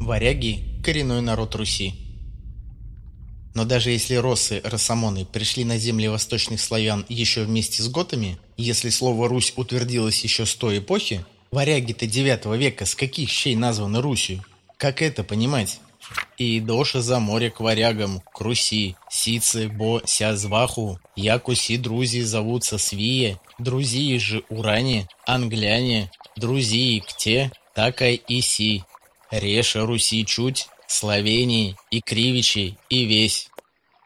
Варяги – коренной народ Руси. Но даже если россы, росомоны пришли на земли восточных славян еще вместе с готами, если слово «Русь» утвердилось еще с той эпохи, варяги-то IX века с каких щей названы Русью? Как это понимать? И доша за море к варягам, к Руси, сицы, бо, ся зваху, яку си друзи зовутся свие, друзии же уране, англяне, друзии те, такая и си, реша Руси чуть, Словении, и Кривичи, и весь.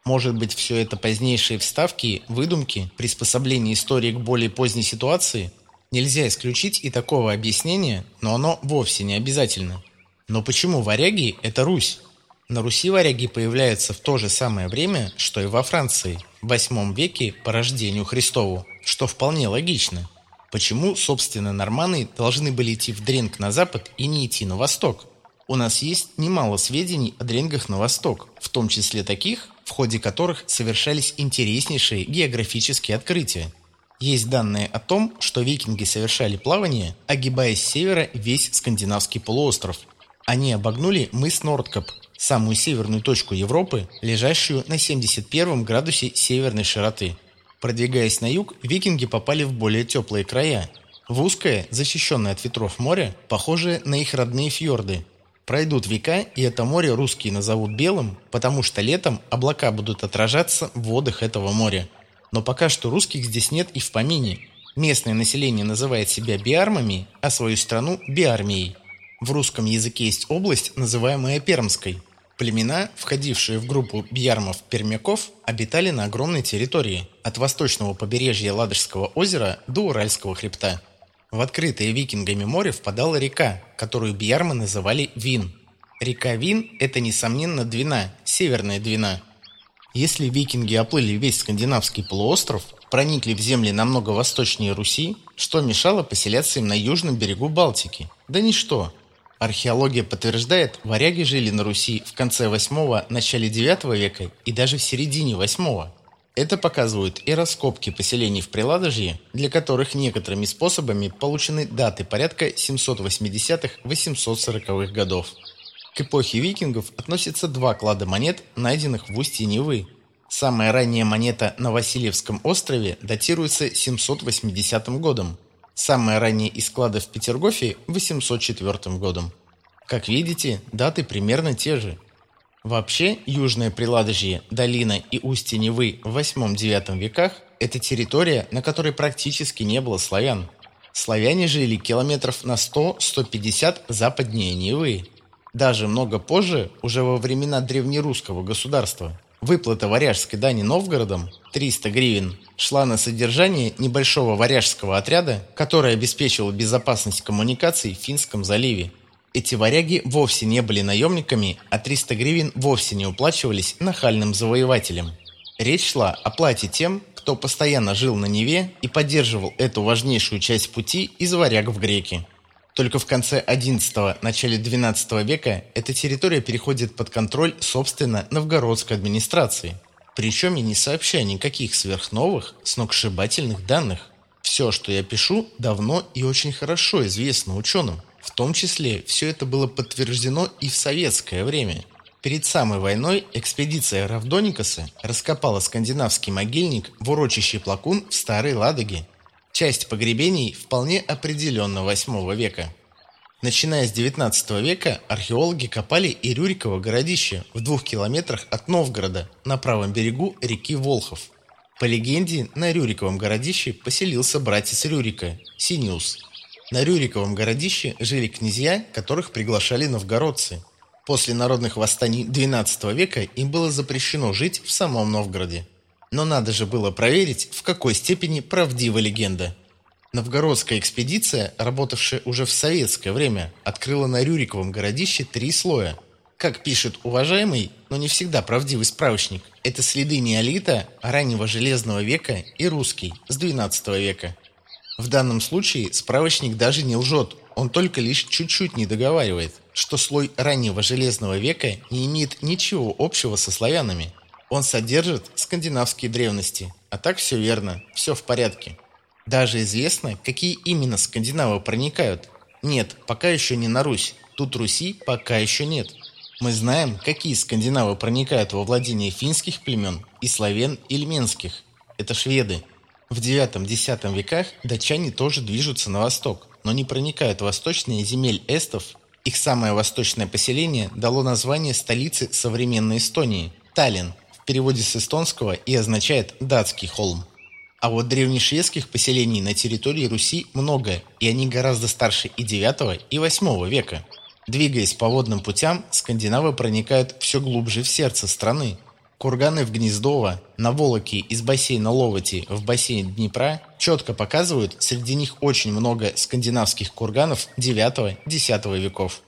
Может быть, все это позднейшие вставки, выдумки, приспособление истории к более поздней ситуации? Нельзя исключить и такого объяснения, но оно вовсе не обязательно. Но почему варяги – это Русь? На Руси варяги появляются в то же самое время, что и во Франции, в VIII веке по рождению Христову, что вполне логично. Почему, собственно, норманы должны были идти в Дренг на запад и не идти на восток? У нас есть немало сведений о дренгах на восток, в том числе таких, в ходе которых совершались интереснейшие географические открытия. Есть данные о том, что викинги совершали плавание, огибая с севера весь скандинавский полуостров. Они обогнули мыс Нордкап, самую северную точку Европы, лежащую на 71 градусе северной широты. Продвигаясь на юг, викинги попали в более теплые края, в узкое, защищенное от ветров море, похожее на их родные фьорды, Пройдут века, и это море русские назовут белым, потому что летом облака будут отражаться в водах этого моря. Но пока что русских здесь нет и в помине. Местное население называет себя биармами, а свою страну – биармией. В русском языке есть область, называемая Пермской. Племена, входившие в группу бьярмов-пермяков, обитали на огромной территории, от восточного побережья Ладожского озера до Уральского хребта. В открытое викингами море впадала река, которую бьярмы называли Вин. Река Вин – это, несомненно, Двина, северная Двина. Если викинги оплыли весь скандинавский полуостров, проникли в земли намного восточнее Руси, что мешало поселяться им на южном берегу Балтики? Да ничто. Археология подтверждает, варяги жили на Руси в конце 8 начале 9 века и даже в середине 8 это показывают и раскопки поселений в Приладожье, для которых некоторыми способами получены даты порядка 780-840-х годов. К эпохе викингов относятся два клада монет, найденных в устье Невы. Самая ранняя монета на Васильевском острове датируется 780 годом. Самая ранняя из кладов в Петергофе – 804 годом. Как видите, даты примерно те же – Вообще, Южное Приладожье, долина и устье Невы в 8-9 веках – это территория, на которой практически не было славян. Славяне жили километров на 100-150 западнее Невы. Даже много позже, уже во времена древнерусского государства, выплата варяжской дани Новгородом, 300 гривен, шла на содержание небольшого варяжского отряда, который обеспечивал безопасность коммуникаций в Финском заливе. Эти варяги вовсе не были наемниками, а 300 гривен вовсе не уплачивались нахальным завоевателям. Речь шла о плате тем, кто постоянно жил на Неве и поддерживал эту важнейшую часть пути из варяг в греки. Только в конце XI – начале XII века эта территория переходит под контроль, собственно, новгородской администрации. Причем я не сообщаю никаких сверхновых, сногсшибательных данных. Все, что я пишу, давно и очень хорошо известно ученым – в том числе все это было подтверждено и в советское время. Перед самой войной экспедиция Равдоникаса раскопала скандинавский могильник в урочище Плакун в Старой Ладоге. Часть погребений вполне определенно 8 века. Начиная с 19 века археологи копали и Рюриково городище в двух километрах от Новгорода на правом берегу реки Волхов. По легенде, на Рюриковом городище поселился братец Рюрика – Синиус – на Рюриковом городище жили князья, которых приглашали новгородцы. После народных восстаний XII века им было запрещено жить в самом Новгороде. Но надо же было проверить, в какой степени правдива легенда. Новгородская экспедиция, работавшая уже в советское время, открыла на Рюриковом городище три слоя. Как пишет уважаемый, но не всегда правдивый справочник, это следы неолита, раннего железного века и русский с XII века. В данном случае справочник даже не лжет, он только лишь чуть-чуть не договаривает, что слой раннего железного века не имеет ничего общего со славянами. Он содержит скандинавские древности. А так все верно, все в порядке. Даже известно, какие именно скандинавы проникают. Нет, пока еще не на Русь. тут Руси пока еще нет. Мы знаем, какие скандинавы проникают во владение финских племен и славян ильменских. Это шведы. В IX-X веках датчане тоже движутся на восток, но не проникают в восточные земель эстов. Их самое восточное поселение дало название столицы современной Эстонии – Таллин, в переводе с эстонского и означает «датский холм». А вот древнешведских поселений на территории Руси много, и они гораздо старше и IX, и VIII века. Двигаясь по водным путям, скандинавы проникают все глубже в сердце страны, Курганы в Гнездово, на Волоке из бассейна Ловоти в бассейн Днепра четко показывают, среди них очень много скандинавских курганов IX-X веков.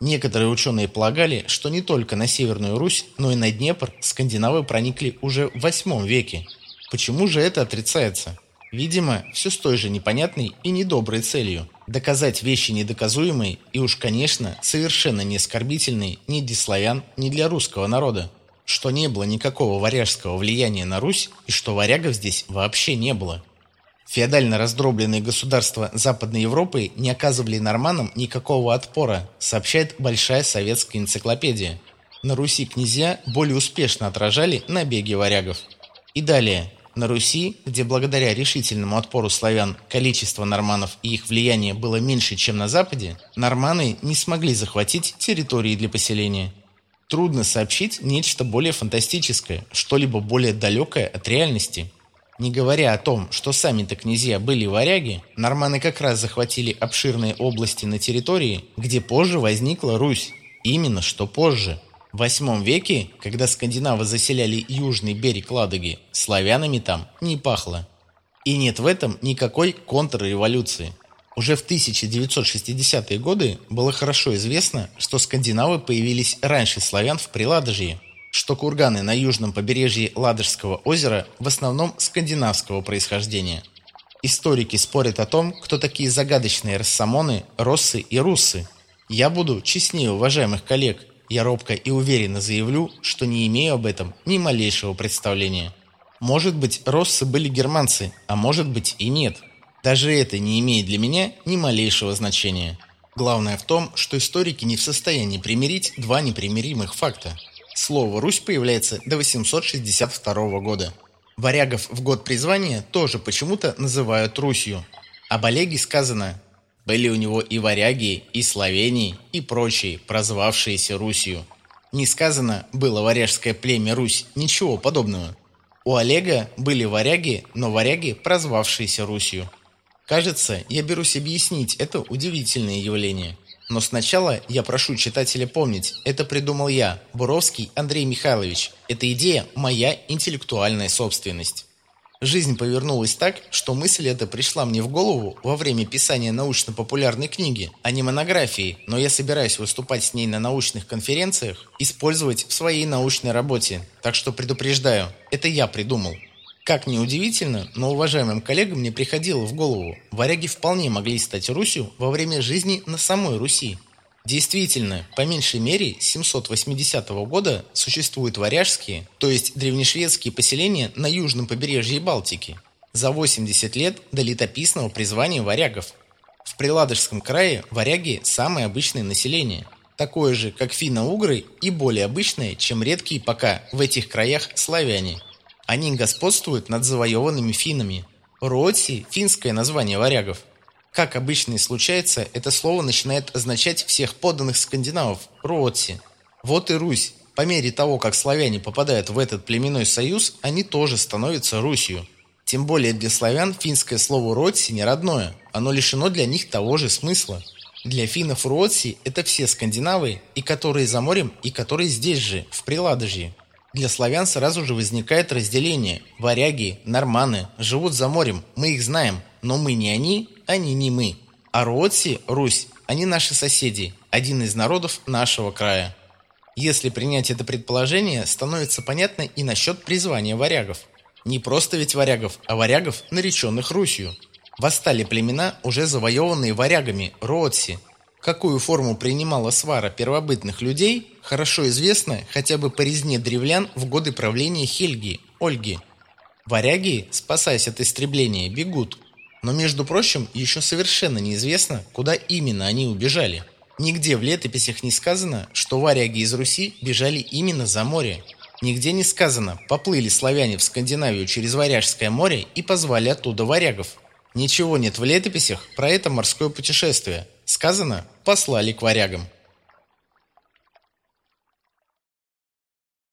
Некоторые ученые полагали, что не только на Северную Русь, но и на Днепр скандинавы проникли уже в VIII веке. Почему же это отрицается? Видимо, все с той же непонятной и недоброй целью – доказать вещи недоказуемые и уж, конечно, совершенно не оскорбительные ни для славян, ни для русского народа что не было никакого варяжского влияния на Русь и что варягов здесь вообще не было. Феодально раздробленные государства Западной Европы не оказывали норманам никакого отпора, сообщает Большая советская энциклопедия. На Руси князья более успешно отражали набеги варягов. И далее. На Руси, где благодаря решительному отпору славян количество норманов и их влияние было меньше, чем на Западе, норманы не смогли захватить территории для поселения. Трудно сообщить нечто более фантастическое, что-либо более далекое от реальности. Не говоря о том, что сами-то князья были варяги, норманы как раз захватили обширные области на территории, где позже возникла Русь. Именно что позже. В восьмом веке, когда скандинавы заселяли южный берег Ладоги, славянами там не пахло. И нет в этом никакой контрреволюции. Уже в 1960-е годы было хорошо известно, что скандинавы появились раньше славян в Приладожье, что курганы на южном побережье Ладожского озера в основном скандинавского происхождения. Историки спорят о том, кто такие загадочные рассамоны, россы и руссы. Я буду честнее уважаемых коллег. Я робко и уверенно заявлю, что не имею об этом ни малейшего представления. Может быть, россы были германцы, а может быть и нет – даже это не имеет для меня ни малейшего значения. Главное в том, что историки не в состоянии примирить два непримиримых факта. Слово «Русь» появляется до 862 года. Варягов в год призвания тоже почему-то называют Русью. Об Олеге сказано «Были у него и варяги, и славяне, и прочие, прозвавшиеся Русью». Не сказано «было варяжское племя Русь», ничего подобного. У Олега были варяги, но варяги, прозвавшиеся Русью. Кажется, я берусь объяснить это удивительное явление. Но сначала я прошу читателя помнить, это придумал я, Буровский Андрей Михайлович. Эта идея – моя интеллектуальная собственность. Жизнь повернулась так, что мысль эта пришла мне в голову во время писания научно-популярной книги, а не монографии, но я собираюсь выступать с ней на научных конференциях, использовать в своей научной работе. Так что предупреждаю, это я придумал. Как ни удивительно, но уважаемым коллегам не приходило в голову, варяги вполне могли стать Русью во время жизни на самой Руси. Действительно, по меньшей мере с 780 года существуют варяжские, то есть древнешведские поселения на южном побережье Балтики. За 80 лет до летописного призвания варягов. В Приладожском крае варяги – самое обычное население. Такое же, как финно-угры и более обычное, чем редкие пока в этих краях славяне – они господствуют над завоеванными финнами. Руотси – финское название варягов. Как обычно и случается, это слово начинает означать всех подданных скандинавов – Руотси. Вот и Русь. По мере того, как славяне попадают в этот племенной союз, они тоже становятся Русью. Тем более для славян финское слово «родси» не родное, оно лишено для них того же смысла. Для финнов «родси» – это все скандинавы, и которые за морем, и которые здесь же, в Приладожье. Для славян сразу же возникает разделение. Варяги, норманы живут за морем, мы их знаем, но мы не они, они не мы. А Руотси, Русь, они наши соседи, один из народов нашего края. Если принять это предположение, становится понятно и насчет призвания варягов. Не просто ведь варягов, а варягов, нареченных Русью. Восстали племена, уже завоеванные варягами, Роотси, Какую форму принимала свара первобытных людей, хорошо известно хотя бы по резне древлян в годы правления Хельги, Ольги. Варяги, спасаясь от истребления, бегут. Но, между прочим, еще совершенно неизвестно, куда именно они убежали. Нигде в летописях не сказано, что варяги из Руси бежали именно за море. Нигде не сказано, поплыли славяне в Скандинавию через Варяжское море и позвали оттуда варягов. Ничего нет в летописях про это морское путешествие. Сказано, послали к варягам.